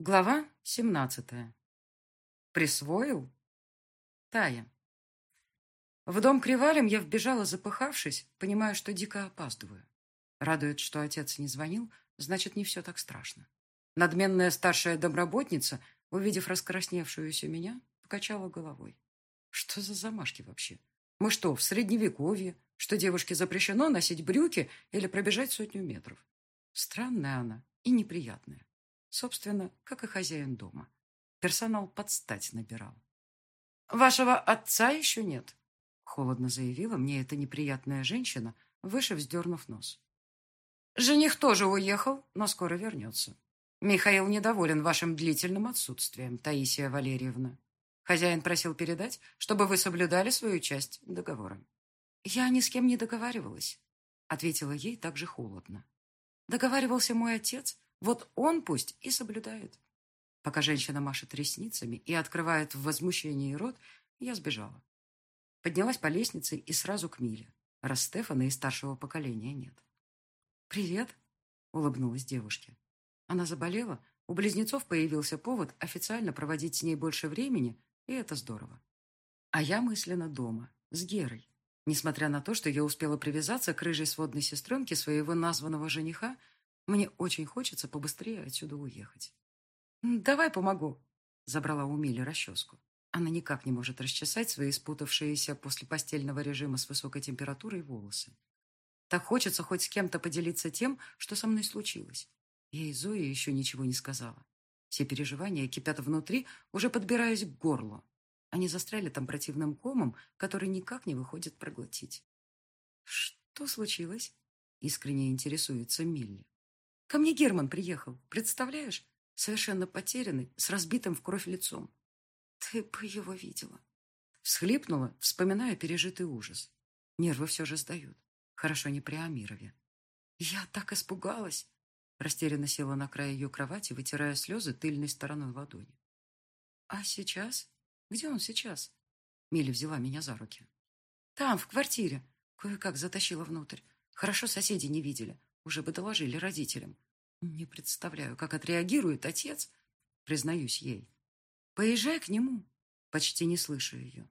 Глава 17. Присвоил? Тая. В дом Кривалем я вбежала, запыхавшись, понимая, что дико опаздываю. Радует, что отец не звонил, значит, не все так страшно. Надменная старшая домработница, увидев раскрасневшуюся меня, покачала головой. Что за замашки вообще? Мы что, в средневековье, что девушке запрещено носить брюки или пробежать сотню метров? Странная она и неприятная. Собственно, как и хозяин дома. Персонал подстать набирал. «Вашего отца еще нет», — холодно заявила мне эта неприятная женщина, выше вздернув нос. «Жених тоже уехал, но скоро вернется. Михаил недоволен вашим длительным отсутствием, Таисия Валерьевна. Хозяин просил передать, чтобы вы соблюдали свою часть договора». «Я ни с кем не договаривалась», — ответила ей также холодно. «Договаривался мой отец, вот он пусть и соблюдает. Пока женщина машет ресницами и открывает в возмущении рот, я сбежала. Поднялась по лестнице и сразу к Миле, раз Стефана из старшего поколения нет. «Привет», — улыбнулась девушке. Она заболела, у близнецов появился повод официально проводить с ней больше времени, и это здорово. А я мысленно дома, с Герой. Несмотря на то, что я успела привязаться к рыжей сводной сестренке своего названного жениха, мне очень хочется побыстрее отсюда уехать. «Давай помогу», — забрала у Мили расческу. Она никак не может расчесать свои спутавшиеся после постельного режима с высокой температурой волосы. Так хочется хоть с кем-то поделиться тем, что со мной случилось. Я и Зоя еще ничего не сказала. Все переживания кипят внутри, уже подбираясь к горлу. Они застряли там противным комом, который никак не выходит проглотить. «Что случилось?» — искренне интересуется Милли. Ко мне Герман приехал, представляешь? Совершенно потерянный, с разбитым в кровь лицом. Ты бы его видела. Всхлипнула, вспоминая пережитый ужас. Нервы все же сдают. Хорошо не при Амирове. Я так испугалась. Растерянно села на край ее кровати, вытирая слезы тыльной стороной ладони. А сейчас? Где он сейчас? Миля взяла меня за руки. Там, в квартире. Кое-как затащила внутрь. Хорошо соседи не видели. Уже бы доложили родителям. Не представляю, как отреагирует отец, признаюсь ей. Поезжай к нему. Почти не слышу ее.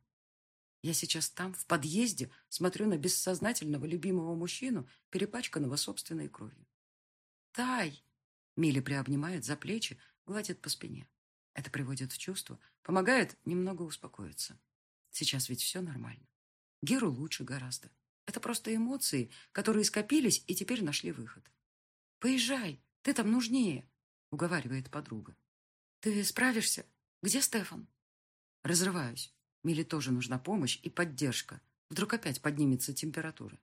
Я сейчас там, в подъезде, смотрю на бессознательного любимого мужчину, перепачканного собственной кровью. «Тай!» Милли приобнимает за плечи, гладит по спине. Это приводит в чувство, помогает немного успокоиться. Сейчас ведь все нормально. Геру лучше гораздо. Это просто эмоции, которые скопились и теперь нашли выход. «Поезжай, ты там нужнее», — уговаривает подруга. «Ты справишься? Где Стефан?» Разрываюсь. Миле тоже нужна помощь и поддержка. Вдруг опять поднимется температура.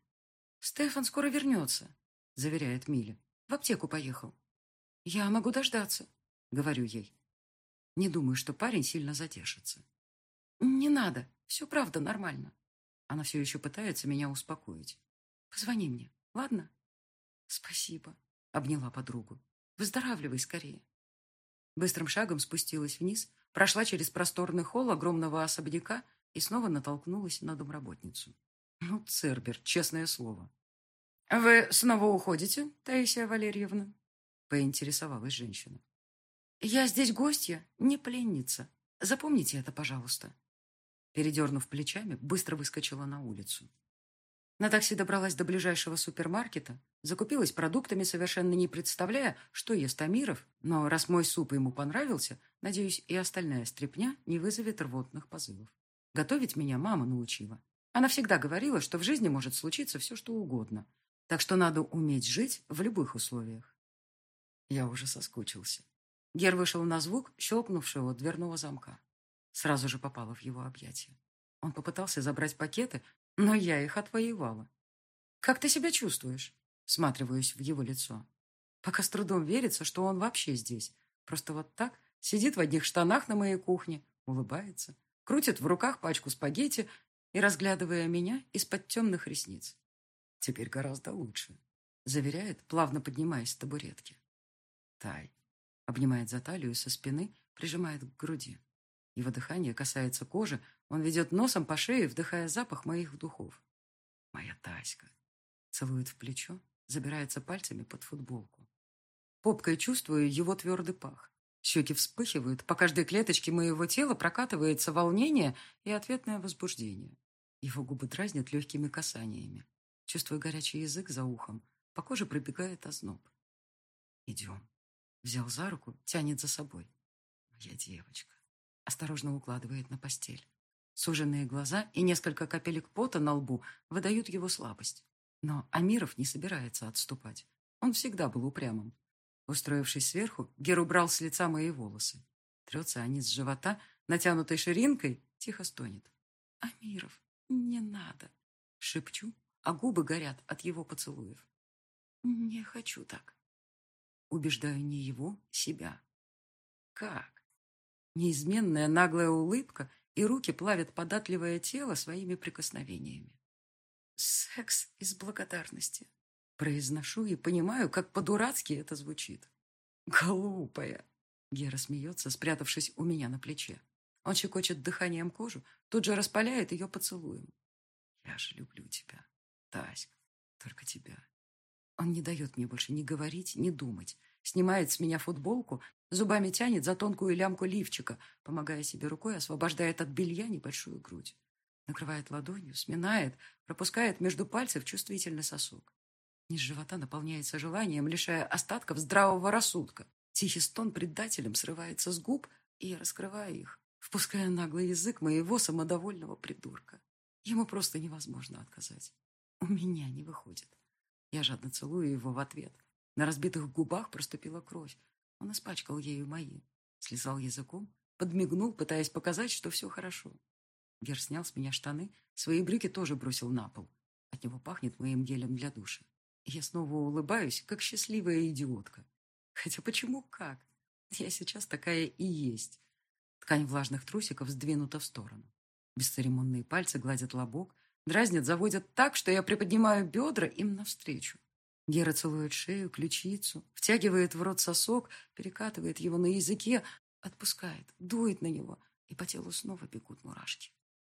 «Стефан скоро вернется», — заверяет Миля. «В аптеку поехал». «Я могу дождаться», — говорю ей. Не думаю, что парень сильно задержится. «Не надо, все правда нормально». Она все еще пытается меня успокоить. Позвони мне, ладно? Спасибо, обняла подругу. Выздоравливай скорее. Быстрым шагом спустилась вниз, прошла через просторный холл огромного особняка и снова натолкнулась на домработницу. Ну, Цербер, честное слово. «Вы снова уходите, Таисия Валерьевна?» поинтересовалась женщина. «Я здесь гостья, не пленница. Запомните это, пожалуйста», Передернув плечами, быстро выскочила на улицу. На такси добралась до ближайшего супермаркета, закупилась продуктами, совершенно не представляя, что ест Амиров, но раз мой суп ему понравился, надеюсь, и остальная стряпня не вызовет рвотных позывов. Готовить меня мама научила. Она всегда говорила, что в жизни может случиться все, что угодно, так что надо уметь жить в любых условиях. Я уже соскучился. Гер вышел на звук щелкнувшего дверного замка. Сразу же попала в его объятия. Он попытался забрать пакеты, но я их отвоевала. «Как ты себя чувствуешь?» Сматриваюсь в его лицо. Пока с трудом верится, что он вообще здесь. Просто вот так сидит в одних штанах на моей кухне, улыбается, крутит в руках пачку спагетти и разглядывая меня из-под темных ресниц. Теперь гораздо лучше, заверяет, плавно поднимаясь с табуретки. Тай. Обнимает за талию со спины, прижимает к груди. Его дыхание касается кожи, он ведет носом по шее, вдыхая запах моих духов. Моя Таська. Целует в плечо, забирается пальцами под футболку. Попкой чувствую его твердый пах. Щеки вспыхивают, по каждой клеточке моего тела прокатывается волнение и ответное возбуждение. Его губы дразнят легкими касаниями. Чувствую горячий язык за ухом. По коже пробегает озноб. «Идем». Взял за руку, тянет за собой. «Моя девочка». Осторожно укладывает на постель. Суженные глаза и несколько капелек пота на лбу выдают его слабость. Но Амиров не собирается отступать. Он всегда был упрямым. Устроившись сверху, Гер убрал с лица мои волосы. Трется они с живота, натянутой ширинкой, тихо стонет. «Амиров, не надо!» Шепчу, а губы горят от его поцелуев. «Не хочу так». Убеждаю не его, себя. Как? Неизменная наглая улыбка и руки плавят податливое тело своими прикосновениями. Секс из благодарности. Произношу и понимаю, как по-дурацки это звучит. Глупая. Гера смеется, спрятавшись у меня на плече. Он щекочет дыханием кожу, тут же распаляет ее поцелуем. Я же люблю тебя, Таська, только тебя. Он не дает мне больше ни говорить, ни думать. Снимает с меня футболку, зубами тянет за тонкую лямку лифчика, помогая себе рукой, освобождает от белья небольшую грудь. Накрывает ладонью, сминает, пропускает между пальцев чувствительный сосок. Низ живота наполняется желанием, лишая остатков здравого рассудка. Тихий стон предателем срывается с губ, и я раскрываю их, впуская наглый язык моего самодовольного придурка. Ему просто невозможно отказать. У меня не выходит. Я жадно целую его в ответ. На разбитых губах проступила кровь. Он испачкал ею мои. Слезал языком, подмигнул, пытаясь показать, что все хорошо. Гер снял с меня штаны, свои брюки тоже бросил на пол. От него пахнет моим гелем для душа. я снова улыбаюсь, как счастливая идиотка. Хотя почему как? Я сейчас такая и есть. Ткань влажных трусиков сдвинута в сторону. Бесцеремонные пальцы гладят лобок, дразнят, заводят так, что я приподнимаю бедра им навстречу. Гера целует шею, ключицу, втягивает в рот сосок, перекатывает его на языке, отпускает, дует на него, и по телу снова бегут мурашки.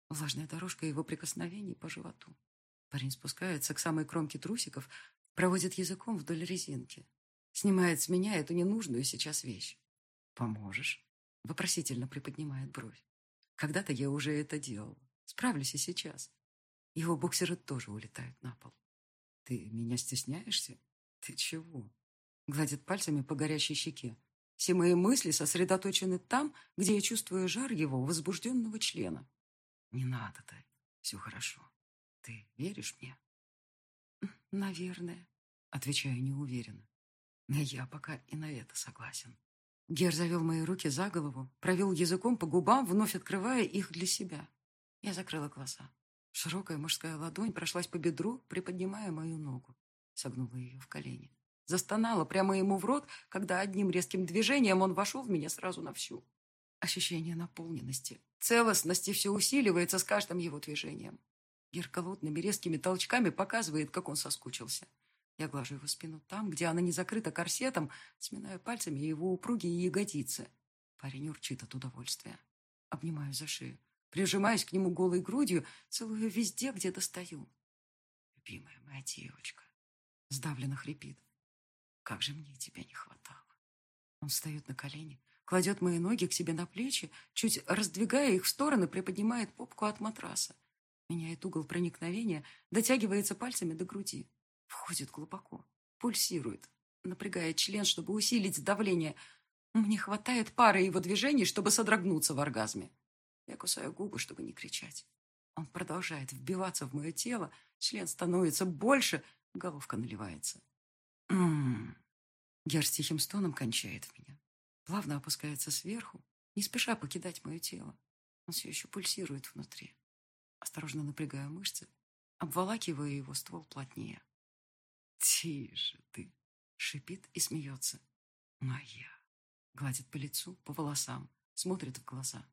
Влажная дорожка его прикосновений по животу. Парень спускается к самой кромке трусиков, проводит языком вдоль резинки. Снимает с меня эту ненужную сейчас вещь. «Поможешь?» Вопросительно приподнимает бровь. Когда-то я уже это делал. Справлюсь и сейчас. Его боксеры тоже улетают на пол. «Ты меня стесняешься? Ты чего?» Гладит пальцами по горящей щеке. Все мои мысли сосредоточены там, где я чувствую жар его возбужденного члена. Не надо, Тай. Все хорошо. Ты веришь мне? Наверное, отвечаю неуверенно. Но я пока и на это согласен. Гер завел мои руки за голову, провел языком по губам, вновь открывая их для себя. Я закрыла глаза. Широкая мужская ладонь прошлась по бедру, приподнимая мою ногу. Согнула ее в колени. Застонала прямо ему в рот, когда одним резким движением он вошел в меня сразу на всю. Ощущение наполненности, целостности все усиливается с каждым его движением. Гер колотными резкими толчками показывает, как он соскучился. Я глажу его спину там, где она не закрыта корсетом, сминаю пальцами его упругие ягодицы. Парень урчит от удовольствия. Обнимаю за шею, прижимаюсь к нему голой грудью, целую везде, где достаю. Любимая моя девочка. Сдавленно хрипит. Как же мне тебя не хватало. Он встает на колени, кладет мои ноги к себе на плечи, чуть раздвигая их в стороны, приподнимает попку от матраса. Меняет угол проникновения, дотягивается пальцами до груди. Входит глубоко, пульсирует, напрягает член, чтобы усилить давление. Мне хватает пары его движений, чтобы содрогнуться в оргазме. Я кусаю губы, чтобы не кричать. Он продолжает вбиваться в мое тело, член становится больше, головка наливается. М-м-м. Гер с тихим стоном кончает в меня плавно опускается сверху, не спеша покидать мое тело. Он все еще пульсирует внутри. Осторожно напрягаю мышцы, обволакивая его ствол плотнее. «Тише ты!» — шипит и смеется. «Моя!» — гладит по лицу, по волосам, смотрит в глаза.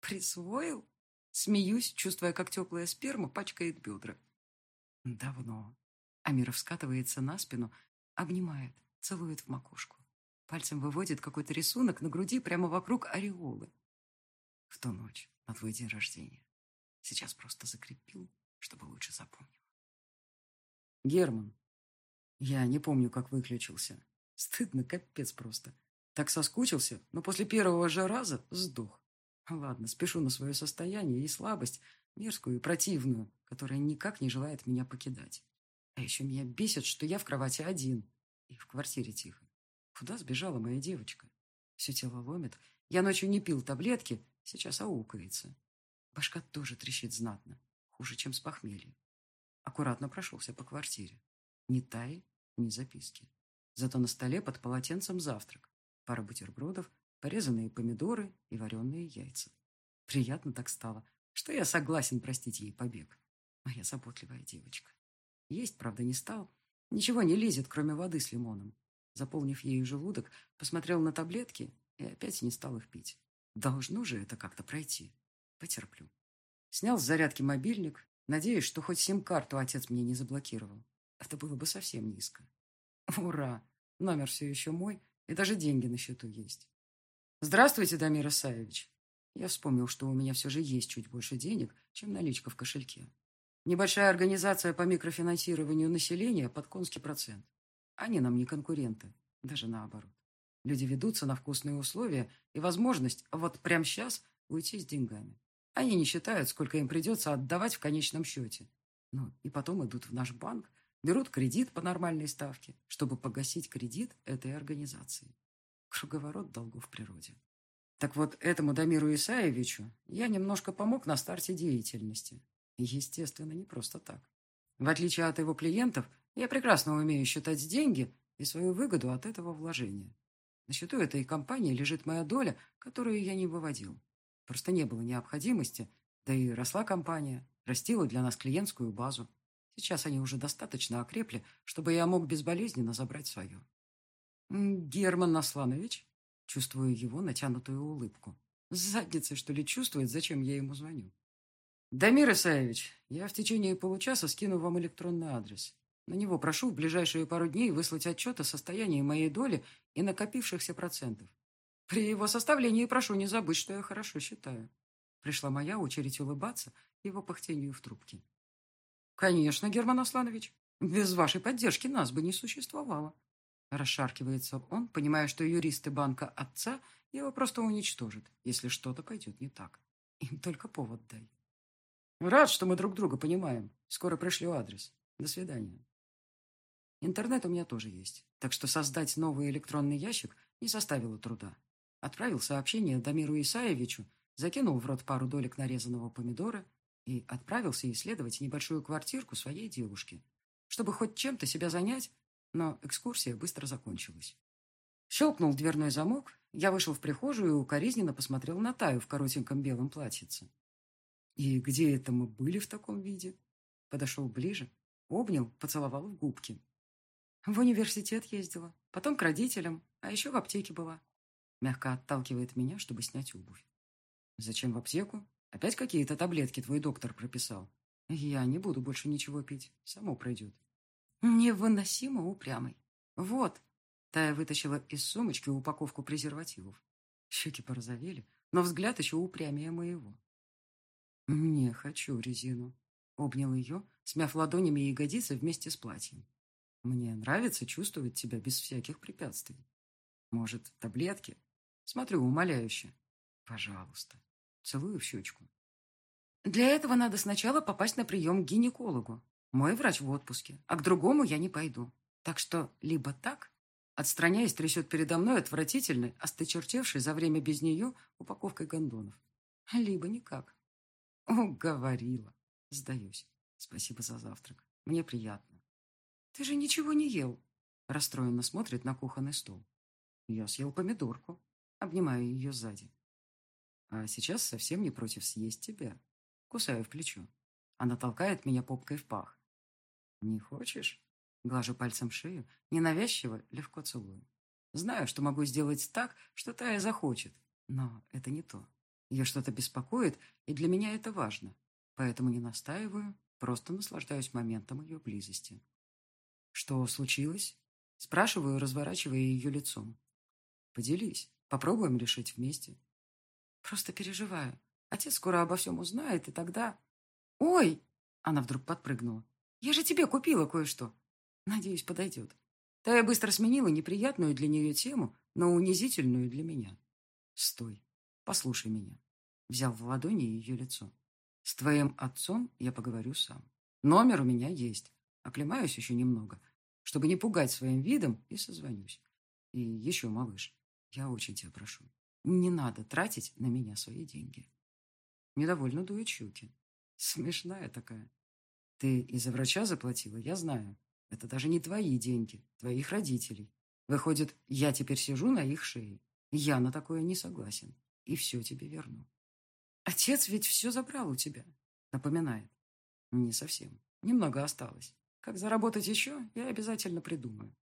«Присвоил?» Смеюсь, чувствуя, как теплая сперма пачкает бедра. «Давно». Амиров скатывается на спину, обнимает, целует в макушку. Пальцем выводит какой-то рисунок на груди прямо вокруг ореолы. В ту ночь, на твой день рождения. Сейчас просто закрепил, чтобы лучше запомнил. Герман. Я не помню, как выключился. Стыдно, капец просто. Так соскучился, но после первого же раза сдох. Ладно, спешу на свое состояние и слабость, мерзкую и противную, которая никак не желает меня покидать. А еще меня бесит, что я в кровати один и в квартире тихо. Куда сбежала моя девочка? Все тело ломит. Я ночью не пил таблетки, сейчас аукается. Башка тоже трещит знатно, хуже, чем с похмелья. Аккуратно прошелся по квартире. Ни таи, ни записки. Зато на столе под полотенцем завтрак. Пара бутербродов, порезанные помидоры и вареные яйца. Приятно так стало, что я согласен простить ей побег. Моя заботливая девочка. Есть, правда, не стал. Ничего не лезет, кроме воды с лимоном. Заполнив ею желудок, посмотрел на таблетки и опять не стал их пить. Должно же это как-то пройти. Потерплю. Снял с зарядки мобильник, надеясь, что хоть сим-карту отец мне не заблокировал. Это было бы совсем низко. Ура! Номер все еще мой, и даже деньги на счету есть. Здравствуйте, Дамир Исаевич. Я вспомнил, что у меня все же есть чуть больше денег, чем наличка в кошельке. Небольшая организация по микрофинансированию населения под конский процент. Они нам не конкуренты, даже наоборот. Люди ведутся на вкусные условия и возможность вот прямо сейчас уйти с деньгами. Они не считают, сколько им придется отдавать в конечном счете. Ну, и потом идут в наш банк, берут кредит по нормальной ставке, чтобы погасить кредит этой организации. Круговорот долгов природе. Так вот, этому Дамиру Исаевичу я немножко помог на старте деятельности. Естественно, не просто так. В отличие от его клиентов, я прекрасно умею считать деньги и свою выгоду от этого вложения. На счету этой компании лежит моя доля, которую я не выводил. Просто не было необходимости, да и росла компания, растила для нас клиентскую базу. Сейчас они уже достаточно окрепли, чтобы я мог безболезненно забрать свое. Герман Насланович, чувствую его натянутую улыбку. С задницей, что ли, чувствует, зачем я ему звоню. Дамир Исаевич, я в течение получаса скину вам электронный адрес. На него прошу в ближайшие пару дней выслать отчет о состоянии моей доли и накопившихся процентов. При его составлении прошу не забыть, что я хорошо считаю. Пришла моя очередь улыбаться его пыхтению в трубке. Конечно, Герман Асланович, без вашей поддержки нас бы не существовало. Расшаркивается он, понимая, что юристы банка отца его просто уничтожат, если что-то пойдет не так. Им только повод дай. Рад, что мы друг друга понимаем. Скоро пришлю адрес. До свидания. Интернет у меня тоже есть, так что создать новый электронный ящик не составило труда. Отправил сообщение Дамиру Исаевичу, закинул в рот пару долек нарезанного помидора и отправился исследовать небольшую квартирку своей девушки, чтобы хоть чем-то себя занять, но экскурсия быстро закончилась. Щелкнул дверной замок, я вышел в прихожую и укоризненно посмотрел на Таю в коротеньком белом платьице. И где это мы были в таком виде? Подошел ближе, обнял, поцеловал в губки. В университет ездила, потом к родителям, а еще в аптеке была. Мягко отталкивает меня, чтобы снять обувь. Зачем в аптеку? Опять какие-то таблетки твой доктор прописал. Я не буду больше ничего пить, само пройдет. Невыносимо упрямый. Вот. Тая вытащила из сумочки упаковку презервативов. Щеки порозовели, но взгляд еще упрямее моего. «Не хочу резину», — обнял ее, смяв ладонями ягодицы вместе с платьем. «Мне нравится чувствовать тебя без всяких препятствий. Может, таблетки?» Смотрю умоляюще. «Пожалуйста». Целую в щечку. «Для этого надо сначала попасть на прием к гинекологу. Мой врач в отпуске, а к другому я не пойду. Так что либо так, отстраняясь, трясет передо мной отвратительный, осточертевший за время без нее упаковкой гондонов. Либо никак. Уговорила. Сдаюсь. Спасибо за завтрак. Мне приятно. Ты же ничего не ел. Расстроенно смотрит на кухонный стол. Я съел помидорку. Обнимаю ее сзади. А сейчас совсем не против съесть тебя. Кусаю в плечо. Она толкает меня попкой в пах. Не хочешь? Глажу пальцем шею, ненавязчиво, легко целую. Знаю, что могу сделать так, что Тая захочет, но это не то. Ее что-то беспокоит, и для меня это важно. Поэтому не настаиваю, просто наслаждаюсь моментом ее близости. Что случилось? Спрашиваю, разворачивая ее лицом. Поделись. Попробуем решить вместе. Просто переживаю. Отец скоро обо всем узнает, и тогда... Ой! Она вдруг подпрыгнула. Я же тебе купила кое-что. Надеюсь, подойдет. Тая быстро сменила неприятную для нее тему но унизительную для меня. Стой, послушай меня. Взял в ладони ее лицо. С твоим отцом я поговорю сам. Номер у меня есть. Оклемаюсь еще немного, чтобы не пугать своим видом, и созвонюсь. И еще, малыш, я очень тебя прошу, не надо тратить на меня свои деньги. Недовольно дует щуки. Смешная такая. Ты из-за врача заплатила, я знаю. Это даже не твои деньги, твоих родителей. Выходит, я теперь сижу на их шее. Я на такое не согласен. И все тебе верну. Отец ведь все забрал у тебя, напоминает. Не совсем. Немного осталось. Как заработать еще, я обязательно придумаю.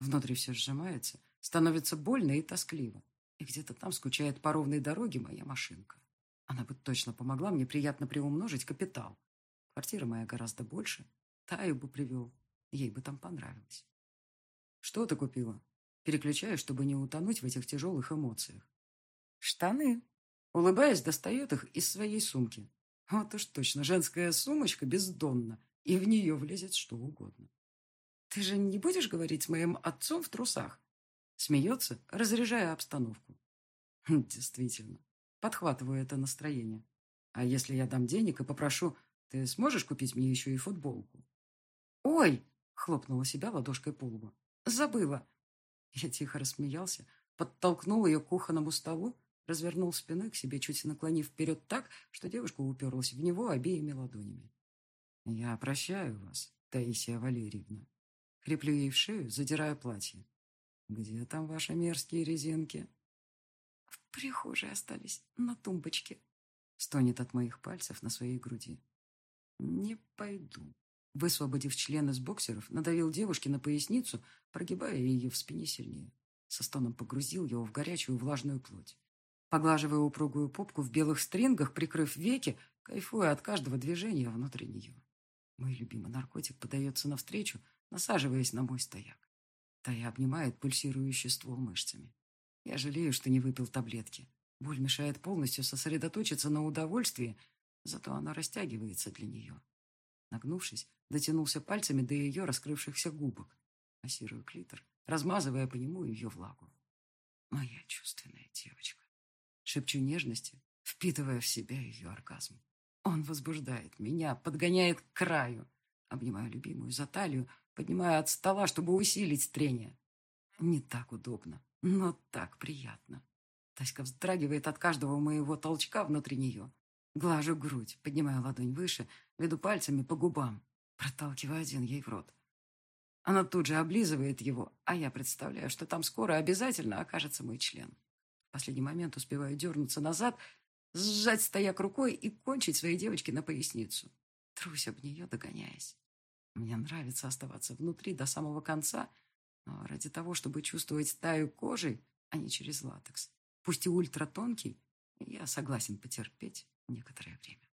Внутри все сжимается, становится больно и тоскливо. И где-то там скучает по ровной дороге моя машинка. Она бы точно помогла мне приятно приумножить капитал. Квартира моя гораздо больше. Таю бы привел. Ей бы там понравилось. Что ты купила? Переключаю, чтобы не утонуть в этих тяжелых эмоциях. Штаны. Улыбаясь, достает их из своей сумки. Вот уж точно, женская сумочка бездонна, и в нее влезет что угодно. Ты же не будешь говорить с моим отцом в трусах? Смеется, разряжая обстановку. Действительно, подхватываю это настроение. А если я дам денег и попрошу, ты сможешь купить мне еще и футболку? Ой, хлопнула себя ладошкой по лбу. Забыла. Я тихо рассмеялся, подтолкнул ее к кухонному столу, развернул спиной к себе, чуть наклонив вперед так, что девушка уперлась в него обеими ладонями. «Я прощаю вас, Таисия Валерьевна». Креплю ей в шею, задираю платье. «Где там ваши мерзкие резинки?» «В прихожей остались, на тумбочке», — стонет от моих пальцев на своей груди. «Не пойду». Высвободив член из боксеров, надавил девушке на поясницу, прогибая ее в спине сильнее. Со стоном погрузил его в горячую влажную плоть. Поглаживая упругую попку в белых стрингах, прикрыв веки, кайфуя от каждого движения внутри нее. Мой любимый наркотик подается навстречу, насаживаясь на мой стояк. Тая обнимает пульсирующий ствол мышцами. Я жалею, что не выпил таблетки. Боль мешает полностью сосредоточиться на удовольствии, зато она растягивается для нее. Нагнувшись, дотянулся пальцами до ее раскрывшихся губок. Массирую клитор, размазывая по нему ее влагу. Моя чувственная девочка. Шепчу нежности, впитывая в себя ее оргазм. Он возбуждает меня, подгоняет к краю. Обнимаю любимую за талию, поднимаю от стола, чтобы усилить трение. Не так удобно, но так приятно. Таська вздрагивает от каждого моего толчка внутри нее. Глажу грудь, поднимаю ладонь выше, веду пальцами по губам, проталкиваю один ей в рот. Она тут же облизывает его, а я представляю, что там скоро обязательно окажется мой член. В последний момент успеваю дернуться назад, сжать стояк рукой и кончить своей девочке на поясницу. Трусь об нее, догоняясь. Мне нравится оставаться внутри до самого конца, но ради того, чтобы чувствовать таю кожей, а не через латекс, пусть и ультратонкий, я согласен потерпеть некоторое время.